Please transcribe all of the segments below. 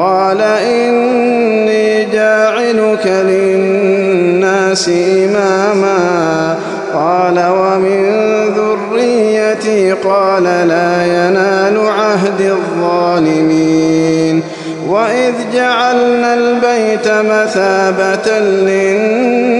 قال إني جاعلك للناس إماما. قال ومن ذريتي قال لا ينال عهد الظالمين. وإذ جعلنا البيت مثابة للناس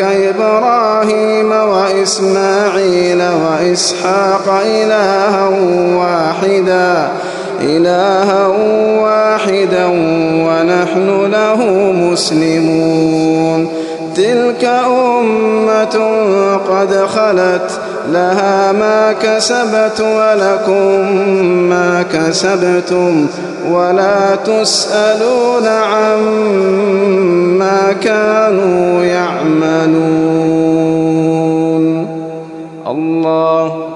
إبراهيم وإسماعيل وإسحاق إلها واحدا إلها واحدا ونحن له مسلمون. تلك أمة قد خلت لها ما كسبت ولكم ما كسبتم ولا تسألون عما كانوا يعملون. الله